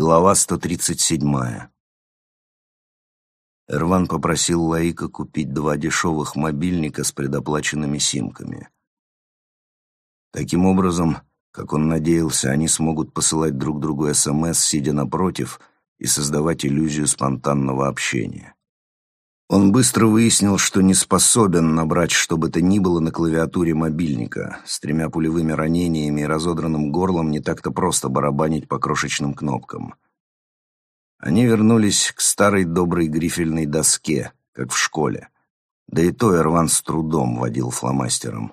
Глава 137. Эрван попросил Лаика купить два дешевых мобильника с предоплаченными симками. Таким образом, как он надеялся, они смогут посылать друг другу СМС, сидя напротив, и создавать иллюзию спонтанного общения. Он быстро выяснил, что не способен набрать что бы то ни было на клавиатуре мобильника. С тремя пулевыми ранениями и разодранным горлом не так-то просто барабанить по крошечным кнопкам. Они вернулись к старой доброй грифельной доске, как в школе. Да и то Эрван с трудом водил фломастером.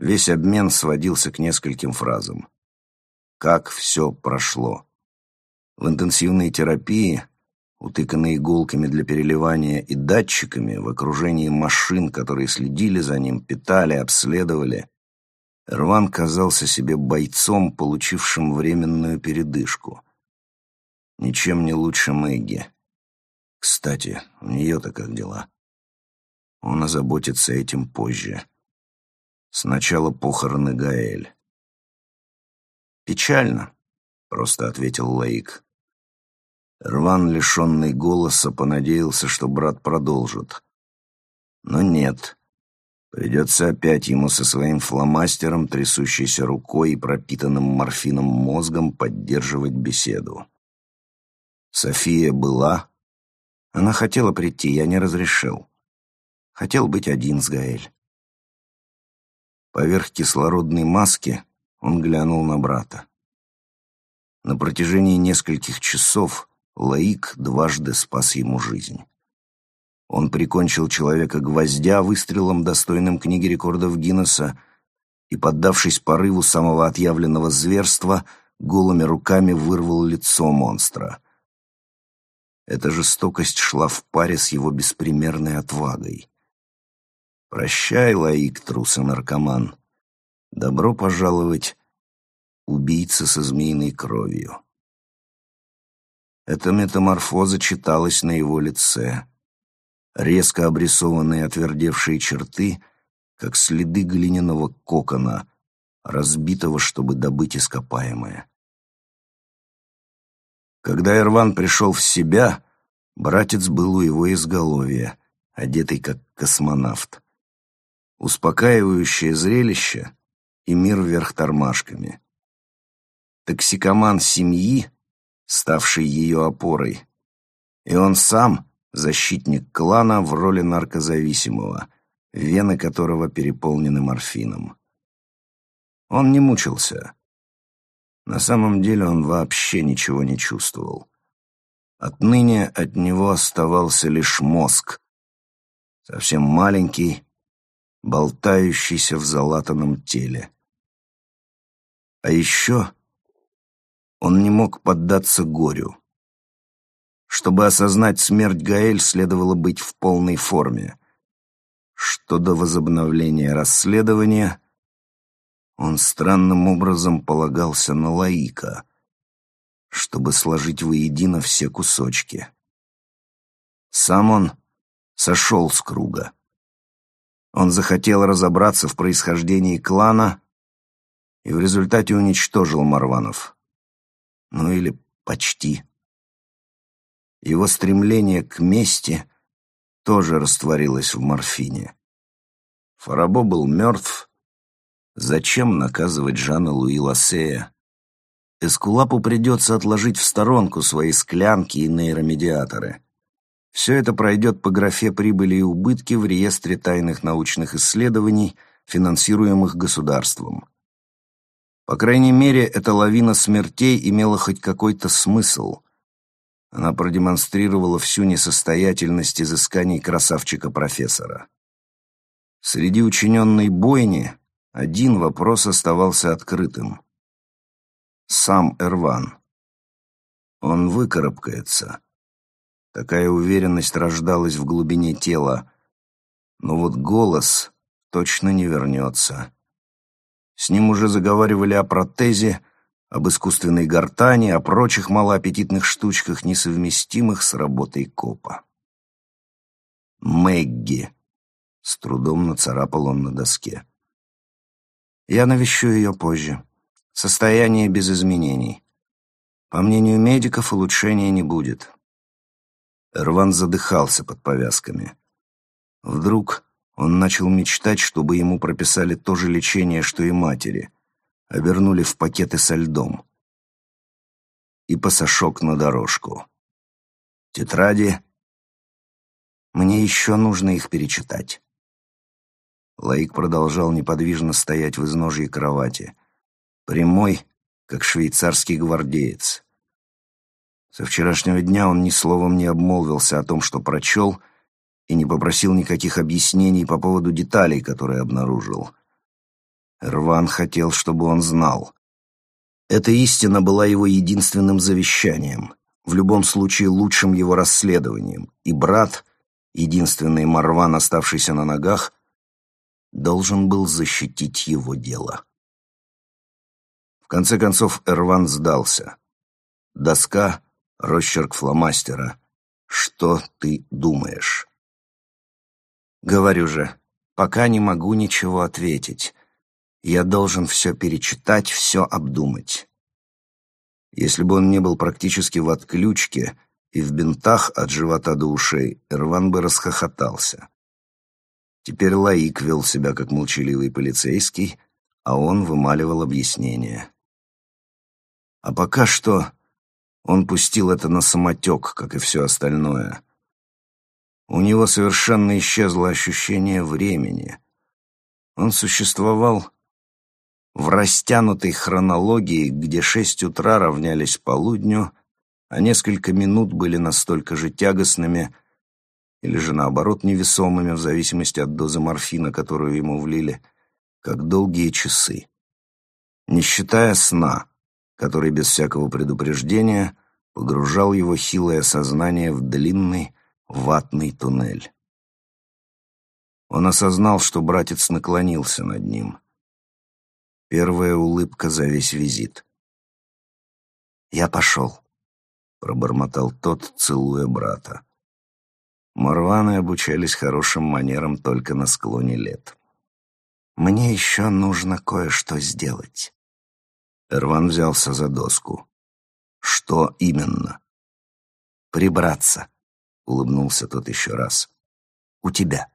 Весь обмен сводился к нескольким фразам. «Как все прошло?» В интенсивной терапии утыканный иголками для переливания и датчиками, в окружении машин, которые следили за ним, питали, обследовали, Рван казался себе бойцом, получившим временную передышку. Ничем не лучше Мэгги. Кстати, у нее-то как дела? Он озаботится этим позже. Сначала похороны Гаэль. «Печально», — просто ответил Лаик. Рван, лишенный голоса, понадеялся, что брат продолжит. Но нет. Придется опять ему со своим фломастером, трясущейся рукой и пропитанным морфином мозгом поддерживать беседу. София была. Она хотела прийти, я не разрешил. Хотел быть один с Гаэль. Поверх кислородной маски он глянул на брата. На протяжении нескольких часов Лаик дважды спас ему жизнь. Он прикончил человека гвоздя выстрелом, достойным книги рекордов Гиннесса, и, поддавшись порыву самого отъявленного зверства, голыми руками вырвал лицо монстра. Эта жестокость шла в паре с его беспримерной отвагой. «Прощай, Лаик, трус и наркоман. Добро пожаловать, убийца со змеиной кровью». Эта метаморфоза читалась на его лице. Резко обрисованные отвердевшие черты, как следы глиняного кокона, разбитого, чтобы добыть ископаемое. Когда Ирван пришел в себя, братец был у его изголовья, одетый как космонавт. Успокаивающее зрелище и мир вверх тормашками. Токсикоман семьи ставший ее опорой. И он сам защитник клана в роли наркозависимого, вены которого переполнены морфином. Он не мучился. На самом деле он вообще ничего не чувствовал. Отныне от него оставался лишь мозг, совсем маленький, болтающийся в залатанном теле. А еще он не мог поддаться горю. Чтобы осознать смерть Гаэль, следовало быть в полной форме. Что до возобновления расследования, он странным образом полагался на Лаика, чтобы сложить воедино все кусочки. Сам он сошел с круга. Он захотел разобраться в происхождении клана и в результате уничтожил Марванов. Ну или почти. Его стремление к мести тоже растворилось в морфине. Фарабо был мертв. Зачем наказывать Жана Луи Лассея? Эскулапу придется отложить в сторонку свои склянки и нейромедиаторы. Все это пройдет по графе прибыли и убытки в реестре тайных научных исследований, финансируемых государством. По крайней мере, эта лавина смертей имела хоть какой-то смысл. Она продемонстрировала всю несостоятельность изысканий красавчика-профессора. Среди учиненной бойни один вопрос оставался открытым. Сам Эрван. Он выкарабкается. Такая уверенность рождалась в глубине тела. Но вот голос точно не вернется. С ним уже заговаривали о протезе, об искусственной гортани, о прочих малоаппетитных штучках, несовместимых с работой копа. «Мэгги», — с трудом нацарапал он на доске. «Я навещу ее позже. Состояние без изменений. По мнению медиков, улучшения не будет. Эрван задыхался под повязками. Вдруг он начал мечтать, чтобы ему прописали то же лечение, что и матери, обернули в пакеты со льдом. И посошок на дорожку. Тетради. Мне еще нужно их перечитать. Лаик продолжал неподвижно стоять в изножье кровати, прямой, как швейцарский гвардеец. Со вчерашнего дня он ни словом не обмолвился о том, что прочел, и не попросил никаких объяснений по поводу деталей, которые обнаружил. Рван хотел, чтобы он знал. Эта истина была его единственным завещанием, в любом случае лучшим его расследованием, и брат, единственный Марван, оставшийся на ногах, должен был защитить его дело. В конце концов Эрван сдался. Доска Росчерк фломастера. Что ты думаешь? Говорю же, пока не могу ничего ответить. Я должен все перечитать, все обдумать. Если бы он не был практически в отключке и в бинтах от живота до ушей, Эрван бы расхохотался. Теперь Лаик вел себя как молчаливый полицейский, а он вымаливал объяснение. А пока что он пустил это на самотек, как и все остальное. У него совершенно исчезло ощущение времени. Он существовал в растянутой хронологии, где шесть утра равнялись полудню, а несколько минут были настолько же тягостными или же наоборот невесомыми в зависимости от дозы морфина, которую ему влили, как долгие часы. Не считая сна, который без всякого предупреждения погружал его хилое сознание в длинный ватный туннель. Он осознал, что братец наклонился над ним. Первая улыбка за весь визит. «Я пошел», — пробормотал тот, целуя брата. Марваны обучались хорошим манерам только на склоне лет. «Мне еще нужно кое-что сделать». Эрван взялся за доску. «Что именно?» «Прибраться», — улыбнулся тот еще раз. «У тебя».